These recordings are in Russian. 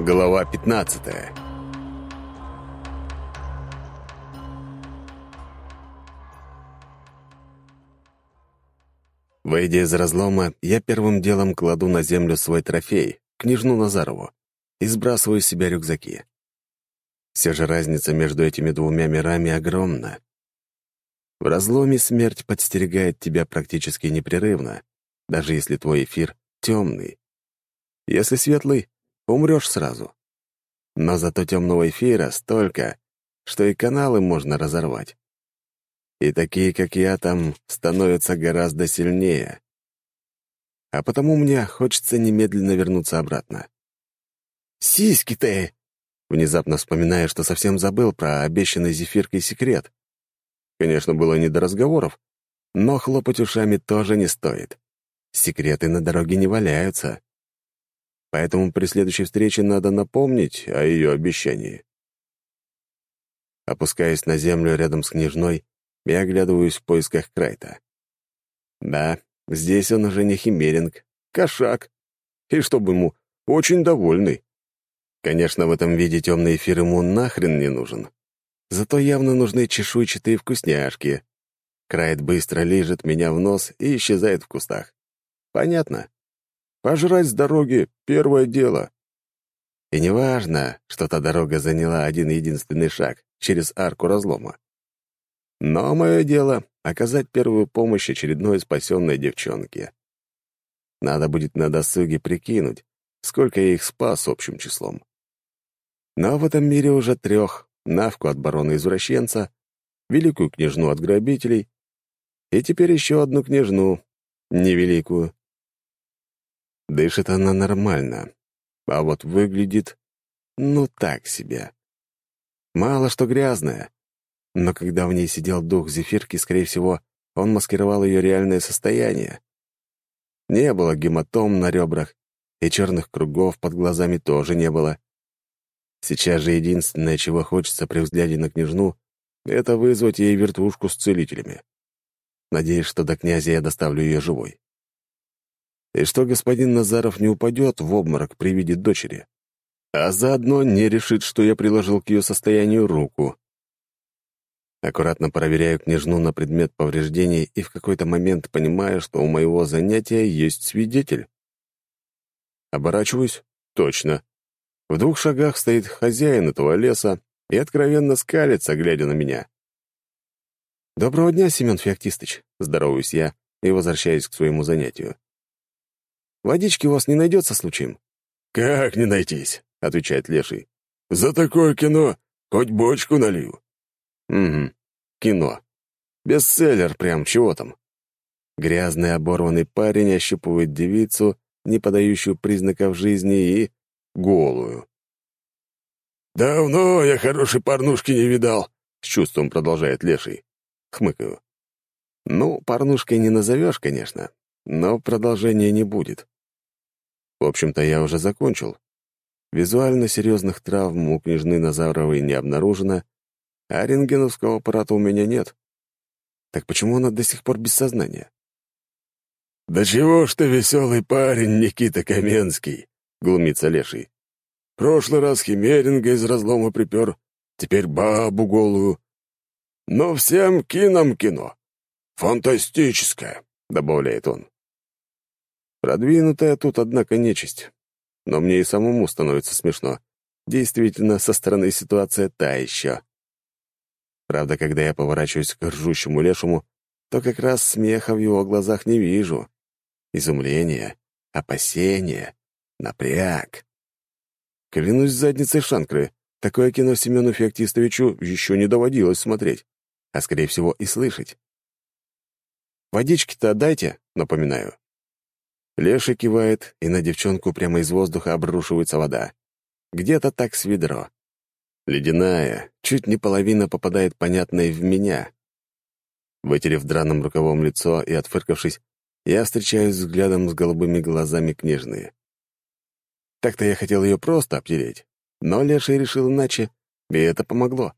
Глава 15 Выйдя из разлома, я первым делом кладу на землю свой трофей, княжну Назарову, и сбрасываю с себя рюкзаки. Все же разница между этими двумя мирами огромна. В разломе смерть подстерегает тебя практически непрерывно, даже если твой эфир темный. Если светлый, умрешь сразу. Но зато темного эфира столько, что и каналы можно разорвать. И такие, как я, там становятся гораздо сильнее. А потому мне хочется немедленно вернуться обратно. «Сиськи ты!» Внезапно вспоминая, что совсем забыл про обещанный зефиркой секрет. Конечно, было не до разговоров, но хлопать ушами тоже не стоит. Секреты на дороге не валяются. Поэтому при следующей встрече надо напомнить о ее обещании. Опускаясь на землю рядом с княжной, я оглядываюсь в поисках Крайта. Да, здесь он уже не химеринг, кошак. И чтобы ему, очень довольный. Конечно, в этом виде темный эфир ему нахрен не нужен. Зато явно нужны чешуйчатые вкусняшки. Крайт быстро лижет меня в нос и исчезает в кустах. Понятно. Пожрать с дороги — первое дело. И неважно, что та дорога заняла один единственный шаг через арку разлома. Но мое дело — оказать первую помощь очередной спасенной девчонке. Надо будет на досуге прикинуть, сколько я их спас общим числом. Но в этом мире уже трех — Навку от барона-извращенца, великую княжну от грабителей и теперь еще одну княжну, невеликую. Дышит она нормально, а вот выглядит, ну, так себе. Мало что грязная, но когда в ней сидел дух зефирки, скорее всего, он маскировал ее реальное состояние. Не было гематом на ребрах, и черных кругов под глазами тоже не было. Сейчас же единственное, чего хочется при взгляде на княжну, это вызвать ей вертушку с целителями. Надеюсь, что до князя я доставлю ее живой. И что господин Назаров не упадет в обморок при виде дочери, а заодно не решит, что я приложил к ее состоянию руку. Аккуратно проверяю княжну на предмет повреждений и в какой-то момент понимаю, что у моего занятия есть свидетель. Оборачиваюсь. Точно. В двух шагах стоит хозяин этого леса и откровенно скалится, глядя на меня. «Доброго дня, Семен Феоктистыч», — здороваюсь я и возвращаюсь к своему занятию. «Водички у вас не найдется случаем?» «Как не найтись?» — отвечает Леший. «За такое кино хоть бочку налью». Угу. Кино. Бестселлер прям, чего там. Грязный оборванный парень ощупывает девицу, не подающую признаков жизни, и голую. «Давно я хорошей порнушки не видал», — с чувством продолжает Леший. Хмыкаю. «Ну, порнушкой не назовешь, конечно, но продолжения не будет. В общем-то, я уже закончил. Визуально серьезных травм у княжны Назаровой не обнаружено, а рентгеновского аппарата у меня нет. Так почему она до сих пор без сознания? «Да чего ж ты веселый парень, Никита Каменский!» — глумится Леший. «Прошлый раз Химеринга из разлома припер, теперь бабу голую. Но всем кином кино. Фантастическое!» — добавляет он. Продвинутая тут, однако, нечисть. Но мне и самому становится смешно. Действительно, со стороны ситуация та еще. Правда, когда я поворачиваюсь к ржущему лешему, то как раз смеха в его глазах не вижу. Изумление, опасение, напряг. Клянусь задницей Шанкры, такое кино Семену Феоктистовичу еще не доводилось смотреть, а, скорее всего, и слышать. «Водички-то дайте», — напоминаю. Леша кивает, и на девчонку прямо из воздуха обрушивается вода. Где-то так с ведро. Ледяная, чуть не половина попадает понятной в меня. Вытерев драным рукавом лицо и отфыркавшись, я встречаюсь взглядом с голубыми глазами княжны. Так-то я хотел ее просто обтереть, но Леший решил иначе, и это помогло.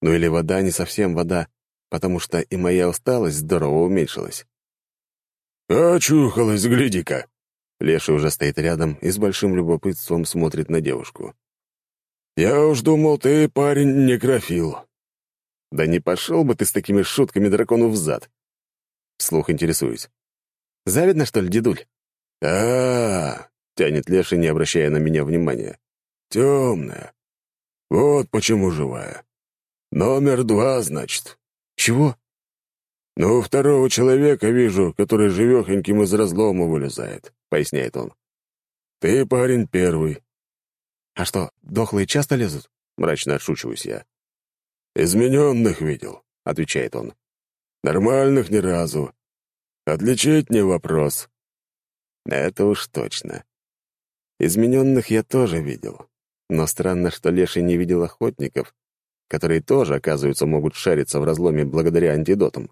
Ну или вода не совсем вода, потому что и моя усталость здорово уменьшилась. «Очухалась, гляди-ка!» Леший уже стоит рядом и с большим любопытством смотрит на девушку. «Я уж думал, ты парень некрофил». «Да не пошел бы ты с такими шутками дракону в зад!» Вслух интересуюсь. «Завидно, что ли, дедуль?» а, -а, -а тянет Леший, не обращая на меня внимания. «Темная. Вот почему живая. Номер два, значит». «Чего?» «Ну, второго человека вижу, который живехоньким из разлома вылезает», — поясняет он. «Ты, парень, первый». «А что, дохлые часто лезут?» — мрачно отшучиваюсь я. «Измененных видел», — отвечает он. «Нормальных ни разу. Отличить не вопрос». «Это уж точно. Измененных я тоже видел. Но странно, что Леший не видел охотников, которые тоже, оказывается, могут шариться в разломе благодаря антидотам.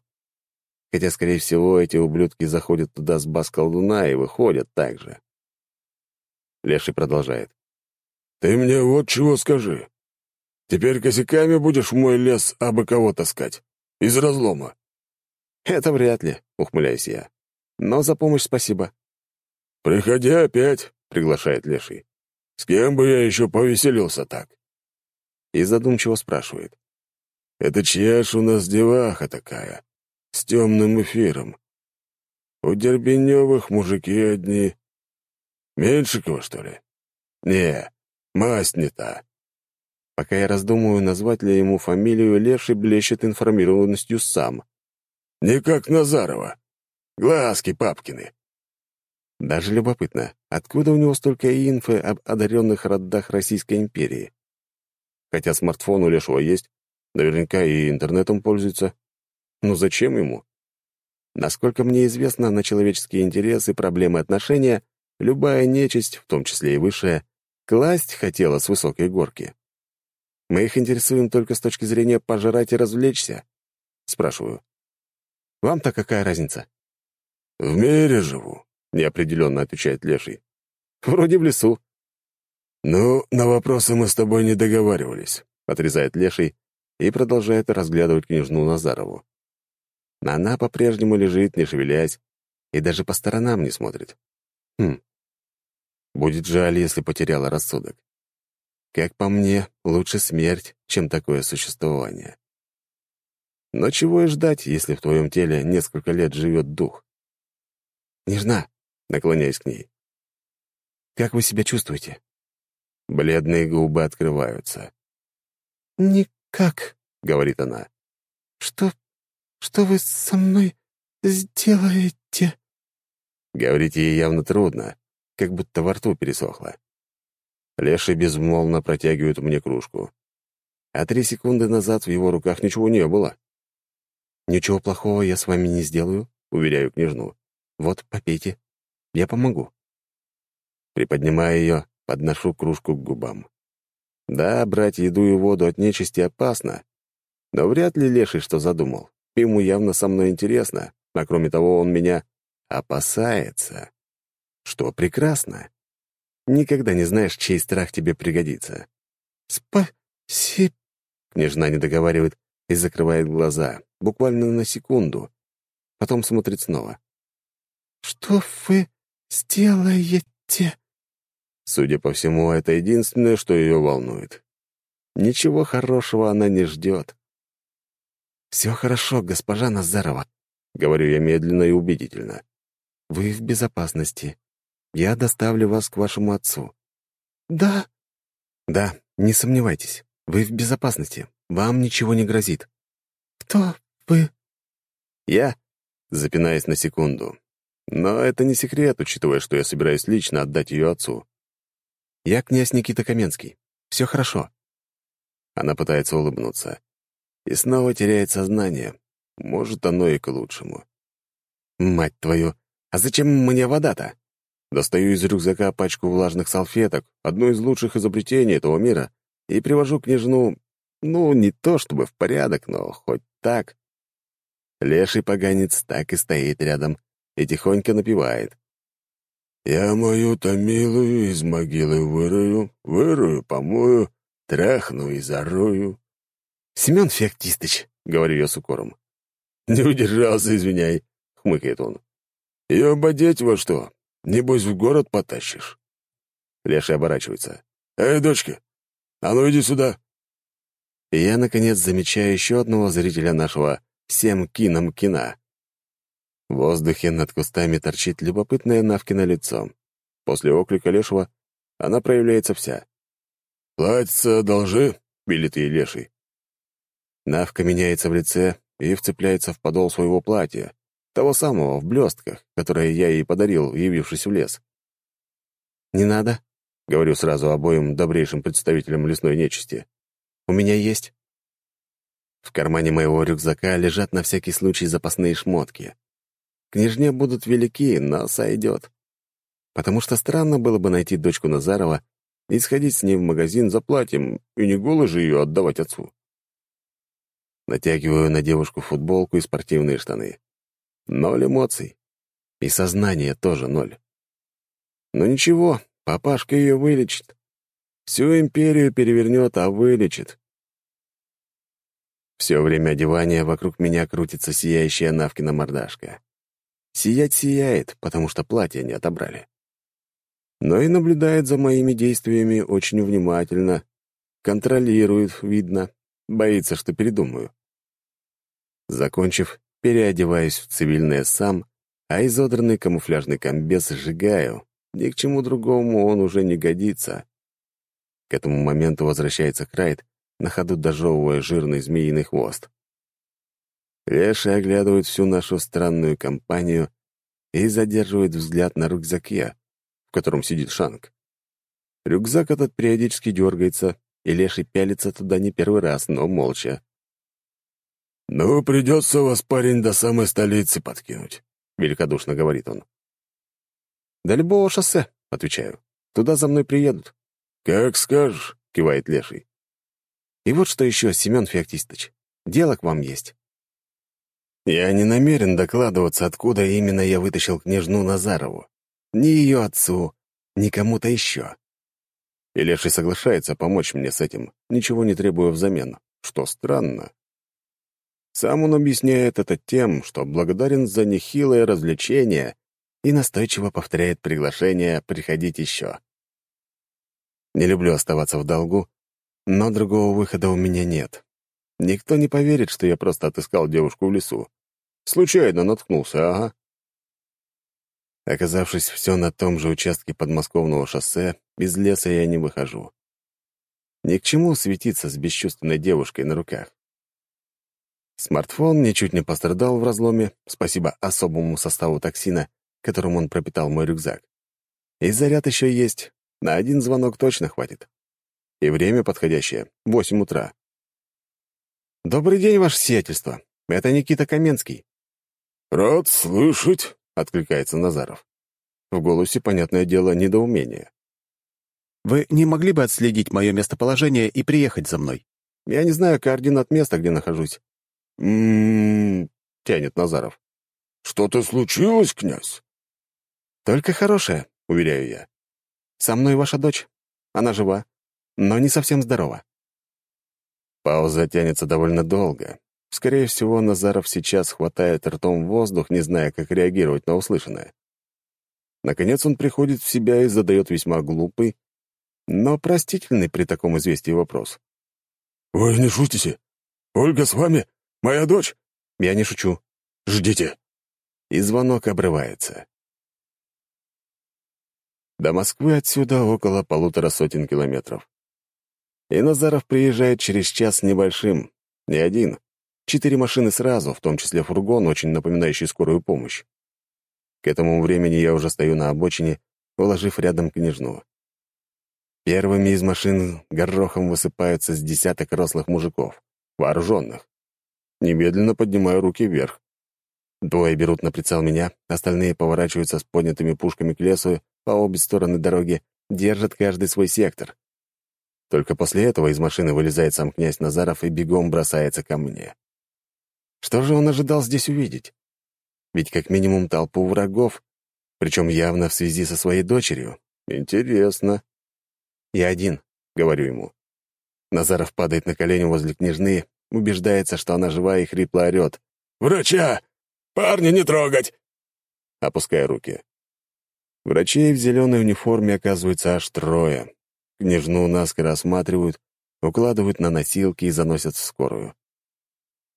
Хотя, скорее всего, эти ублюдки заходят туда с бас колдуна и выходят так же. Леший продолжает. «Ты мне вот чего скажи. Теперь косяками будешь в мой лес абы кого таскать? Из разлома?» «Это вряд ли», — ухмыляюсь я. «Но за помощь спасибо». «Приходи опять», — приглашает Леший. «С кем бы я еще повеселился так?» И задумчиво спрашивает. «Это чья ж у нас деваха такая?» С темным эфиром. У Дербеневых мужики одни. Меньшикова, что ли? Не, масть не та. Пока я раздумываю, назвать ли ему фамилию, Леший блещет информированностью сам. Не как Назарова. Глазки папкины. Даже любопытно, откуда у него столько инфы об одаренных родах Российской империи? Хотя смартфон у Лешего есть, наверняка и интернетом пользуется. Ну зачем ему? Насколько мне известно, на человеческие интересы, проблемы отношения любая нечисть, в том числе и высшая, класть хотела с высокой горки. Мы их интересуем только с точки зрения пожрать и развлечься. Спрашиваю. Вам-то какая разница? В мире живу, неопределенно отвечает Леший. Вроде в лесу. Ну, на вопросы мы с тобой не договаривались, отрезает Леший и продолжает разглядывать княжну Назарову. Она по-прежнему лежит, не шевелясь, и даже по сторонам не смотрит. Хм. Будет жаль, если потеряла рассудок. Как по мне, лучше смерть, чем такое существование. Но чего и ждать, если в твоем теле несколько лет живет дух? «Нежна», — наклоняюсь к ней. «Как вы себя чувствуете?» Бледные губы открываются. «Никак», — говорит она. «Что что вы со мной сделаете?» Говорить ей явно трудно, как будто во рту пересохло. Леший безмолвно протягивает мне кружку. А три секунды назад в его руках ничего не было. «Ничего плохого я с вами не сделаю», — уверяю княжну. «Вот, попейте. Я помогу». Приподнимая ее, подношу кружку к губам. Да, брать еду и воду от нечисти опасно, но вряд ли Леший что задумал. Ему явно со мной интересно, а кроме того, он меня опасается. Что прекрасно. Никогда не знаешь, чей страх тебе пригодится. «Спасибо...» Княжна не договаривает и закрывает глаза, буквально на секунду. Потом смотрит снова. «Что вы сделаете?» Судя по всему, это единственное, что ее волнует. Ничего хорошего она не ждет. «Все хорошо, госпожа Назарова», — говорю я медленно и убедительно. «Вы в безопасности. Я доставлю вас к вашему отцу». «Да?» «Да, не сомневайтесь. Вы в безопасности. Вам ничего не грозит». «Кто вы?» «Я?» — запинаясь на секунду. Но это не секрет, учитывая, что я собираюсь лично отдать ее отцу. «Я князь Никита Каменский. Все хорошо». Она пытается улыбнуться и снова теряет сознание. Может, оно и к лучшему. Мать твою, а зачем мне вода-то? Достаю из рюкзака пачку влажных салфеток, одно из лучших изобретений этого мира, и привожу княжну, ну, не то чтобы в порядок, но хоть так. Леший поганец так и стоит рядом и тихонько напевает. «Я мою-то милую из могилы вырою, вырою, помою, трахну и зарою, «Семен Феоктистыч», — говорю я с укором. «Не удержался, извиняй», — хмыкает он. «Ее бодеть во что? Небось, в город потащишь». Леший оборачивается. «Эй, дочка, а ну иди сюда!» И я, наконец, замечаю еще одного зрителя нашего «Всем кином кино». В воздухе над кустами торчит любопытное Навкино лицо. После оклика Лешего она проявляется вся. «Платьице одолжи», — велит ей Леший. Навка меняется в лице и вцепляется в подол своего платья, того самого, в блестках, которое я ей подарил, явившись в лес. «Не надо», — говорю сразу обоим добрейшим представителям лесной нечисти. «У меня есть». В кармане моего рюкзака лежат на всякий случай запасные шмотки. Княжне будут велики, но сойдет. Потому что странно было бы найти дочку Назарова и сходить с ней в магазин за платьем, и не голо же ее отдавать отцу. Натягиваю на девушку футболку и спортивные штаны. Ноль эмоций. И сознание тоже ноль. Но ничего, папашка ее вылечит. Всю империю перевернет, а вылечит. Все время одевания вокруг меня крутится сияющая Навкина мордашка. Сиять сияет, потому что платье не отобрали. Но и наблюдает за моими действиями очень внимательно, контролирует, видно, боится, что передумаю. Закончив, переодеваюсь в цивильное сам, а изодранный камуфляжный комбез сжигаю. Ни к чему другому он уже не годится. К этому моменту возвращается Крайт, на ходу дожевывая жирный змеиный хвост. Леши оглядывает всю нашу странную компанию и задерживает взгляд на рюкзаке, в котором сидит Шанг. Рюкзак этот периодически дергается, и Леший пялится туда не первый раз, но молча. «Ну, придется вас, парень, до самой столицы подкинуть», — великодушно говорит он. «До любого шоссе», — отвечаю. «Туда за мной приедут». «Как скажешь», — кивает Леший. «И вот что еще, Семен Феоктистович. Дело к вам есть». Я не намерен докладываться, откуда именно я вытащил княжну Назарову. Ни ее отцу, ни кому-то еще. И Леший соглашается помочь мне с этим, ничего не требуя взамен, что странно. Сам он объясняет это тем, что благодарен за нехилое развлечение и настойчиво повторяет приглашение приходить еще. Не люблю оставаться в долгу, но другого выхода у меня нет. Никто не поверит, что я просто отыскал девушку в лесу. Случайно наткнулся, ага. Оказавшись все на том же участке подмосковного шоссе, из леса я не выхожу. Ни к чему светиться с бесчувственной девушкой на руках. Смартфон ничуть не пострадал в разломе, спасибо особому составу токсина, которым он пропитал мой рюкзак. И заряд еще есть, на один звонок точно хватит. И время подходящее — восемь утра. «Добрый день, ваше сиятельство. Это Никита Каменский». «Рад слышать», — откликается Назаров. В голосе, понятное дело, недоумение. «Вы не могли бы отследить мое местоположение и приехать за мной?» «Я не знаю координат места, где нахожусь. Тянет Назаров. «Что-то случилось, князь?» «Только хорошее», — уверяю я. «Со мной ваша дочь. Она жива, но не совсем здорова». Пауза тянется довольно долго. Скорее всего, Назаров сейчас хватает ртом воздух, не зная, как реагировать на услышанное. Наконец он приходит в себя и задает весьма глупый, но простительный при таком известии вопрос. «Вы не шутите? Ольга с вами? Моя дочь?» «Я не шучу. Ждите». И звонок обрывается. До Москвы отсюда около полутора сотен километров. И Назаров приезжает через час небольшим, не один. Четыре машины сразу, в том числе фургон, очень напоминающий скорую помощь. К этому времени я уже стою на обочине, уложив рядом княжну. Первыми из машин горохом высыпаются с десяток рослых мужиков, вооруженных. Немедленно поднимаю руки вверх. Двое берут на прицел меня, остальные поворачиваются с поднятыми пушками к лесу по обе стороны дороги, держат каждый свой сектор. Только после этого из машины вылезает сам князь Назаров и бегом бросается ко мне. Что же он ожидал здесь увидеть? Ведь как минимум толпу врагов, причем явно в связи со своей дочерью. Интересно. «Я один», — говорю ему. Назаров падает на колени возле княжны, убеждается, что она жива и хрипло орёт. «Врача! Парня не трогать!» Опуская руки. Врачей в зеленой униформе оказывается аж трое. Княжну наскоро осматривают, укладывают на носилки и заносят в скорую.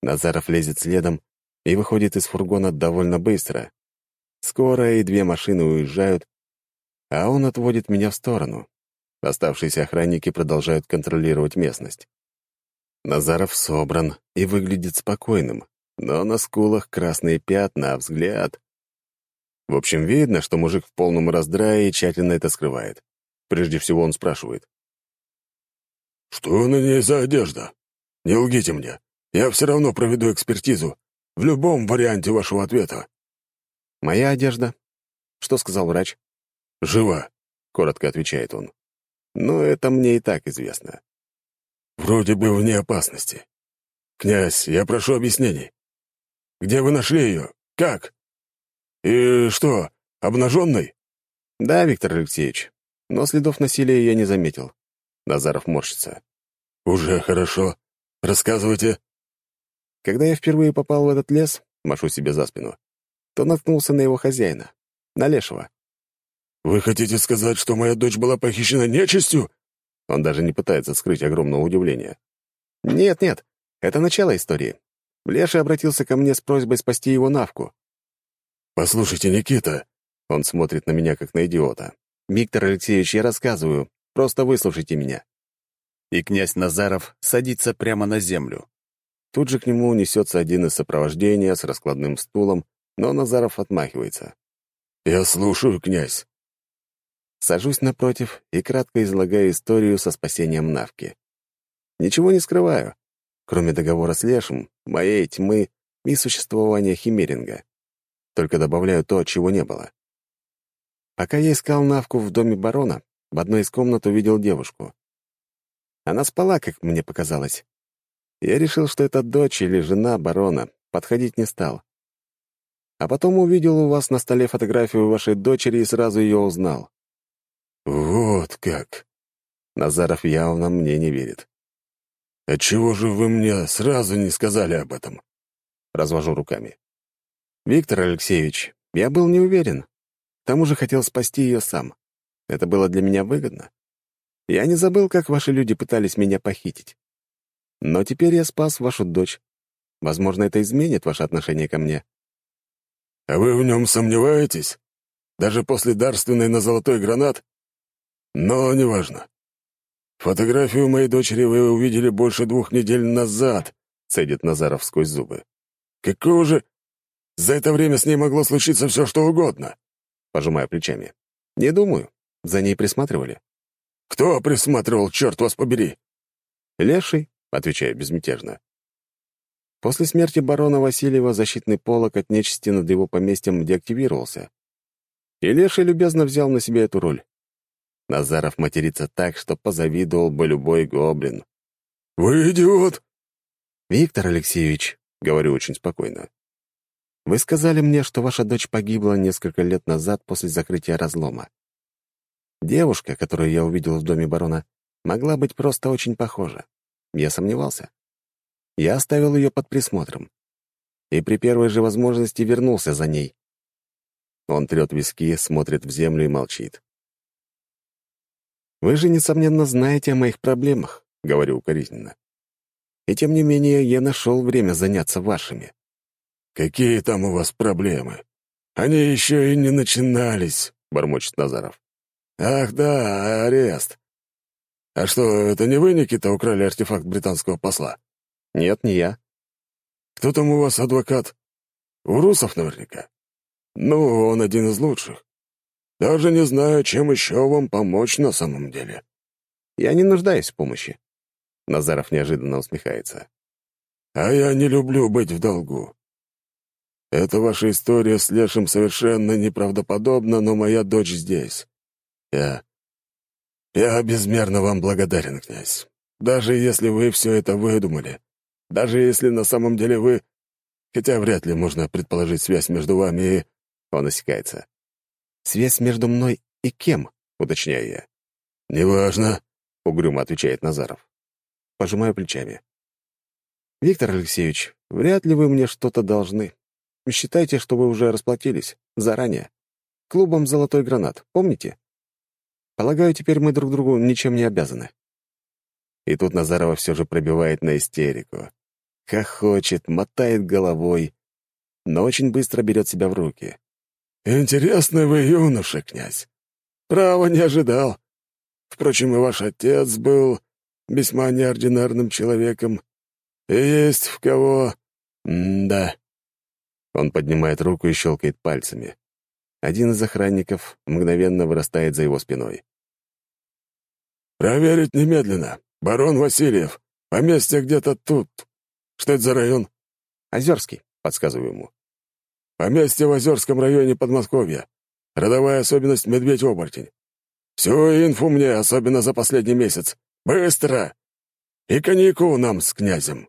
Назаров лезет следом и выходит из фургона довольно быстро. Скорая и две машины уезжают, а он отводит меня в сторону. Оставшиеся охранники продолжают контролировать местность. Назаров собран и выглядит спокойным, но на скулах красные пятна, а взгляд... В общем, видно, что мужик в полном раздрае и тщательно это скрывает. Прежде всего он спрашивает. «Что на ней за одежда? Не лгите мне. Я все равно проведу экспертизу. В любом варианте вашего ответа». «Моя одежда». «Что сказал врач?» «Жива», — коротко отвечает он. «Но это мне и так известно». «Вроде бы вне опасности. Князь, я прошу объяснений. Где вы нашли ее? Как? И что, обнаженной?» «Да, Виктор Алексеевич, но следов насилия я не заметил». Назаров морщится. «Уже хорошо. Рассказывайте». Когда я впервые попал в этот лес, машу себе за спину, то наткнулся на его хозяина, на Лешего. «Вы хотите сказать, что моя дочь была похищена нечистью?» Он даже не пытается скрыть огромного удивления. «Нет-нет, это начало истории. Леша обратился ко мне с просьбой спасти его Навку». «Послушайте, Никита...» Он смотрит на меня, как на идиота. «Виктор Алексеевич, я рассказываю. Просто выслушайте меня». И князь Назаров садится прямо на землю. Тут же к нему несется один из сопровождения с раскладным стулом, но Назаров отмахивается. «Я слушаю, князь». Сажусь напротив и кратко излагаю историю со спасением Навки. Ничего не скрываю, кроме договора с Лешем, моей тьмы и существования Химеринга. Только добавляю то, чего не было. Пока я искал Навку в доме барона, в одной из комнат увидел девушку. Она спала, как мне показалось. Я решил, что это дочь или жена барона, подходить не стал. А потом увидел у вас на столе фотографию вашей дочери и сразу ее узнал. «Вот как!» Назаров явно мне не верит. «Отчего же вы мне сразу не сказали об этом?» Развожу руками. «Виктор Алексеевич, я был не уверен. К тому же хотел спасти ее сам. Это было для меня выгодно. Я не забыл, как ваши люди пытались меня похитить. Но теперь я спас вашу дочь. Возможно, это изменит ваше отношение ко мне». «А вы в нем сомневаетесь? Даже после дарственной на золотой гранат? Но неважно. Фотографию моей дочери вы увидели больше двух недель назад», — цедит Назаров сквозь зубы. «Какого же... За это время с ней могло случиться все, что угодно?» Пожимая плечами. «Не думаю. За ней присматривали». «Кто присматривал, черт вас побери?» «Леший», — отвечаю безмятежно. После смерти барона Васильева защитный полог от нечисти над его поместьем деактивировался. И Леший любезно взял на себя эту роль. Назаров матерится так, что позавидовал бы любой гоблин. «Вы идиот!» «Виктор Алексеевич», — говорю очень спокойно, «вы сказали мне, что ваша дочь погибла несколько лет назад после закрытия разлома. Девушка, которую я увидел в доме барона, могла быть просто очень похожа. Я сомневался. Я оставил ее под присмотром. И при первой же возможности вернулся за ней. Он трет виски, смотрит в землю и молчит. «Вы же, несомненно, знаете о моих проблемах», — говорю укоризненно. «И тем не менее я нашел время заняться вашими». «Какие там у вас проблемы? Они еще и не начинались», — бормочет Назаров. «Ах да, арест. А что, это не вы, Никита, украли артефакт британского посла?» «Нет, не я». «Кто там у вас адвокат?» «Урусов наверняка». «Ну, он один из лучших. Даже не знаю, чем еще вам помочь на самом деле». «Я не нуждаюсь в помощи». Назаров неожиданно усмехается. «А я не люблю быть в долгу. Эта ваша история с Лешим совершенно неправдоподобна, но моя дочь здесь. Я... Я безмерно вам благодарен, князь. Даже если вы все это выдумали, даже если на самом деле вы... Хотя вряд ли можно предположить связь между вами и...» Он осекается. «Связь между мной и кем?» — уточняю я. «Неважно», — угрюмо отвечает Назаров. Пожимаю плечами. «Виктор Алексеевич, вряд ли вы мне что-то должны. Считайте, что вы уже расплатились. Заранее. клубом «Золотой гранат», помните? Полагаю, теперь мы друг другу ничем не обязаны». И тут Назарова все же пробивает на истерику. Хохочет, мотает головой, но очень быстро берет себя в руки. «Интересный вы юноша, князь. Право не ожидал. Впрочем, и ваш отец был весьма неординарным человеком. И есть в кого... М-да». Он поднимает руку и щелкает пальцами. Один из охранников мгновенно вырастает за его спиной. «Проверить немедленно. Барон Васильев. Поместье где-то тут. Что это за район?» «Озерский», — подсказываю ему. «Поместье в Озерском районе Подмосковья. Родовая особенность медведь-оборотень. Всю инфу мне, особенно за последний месяц. Быстро! И коньяку нам с князем!»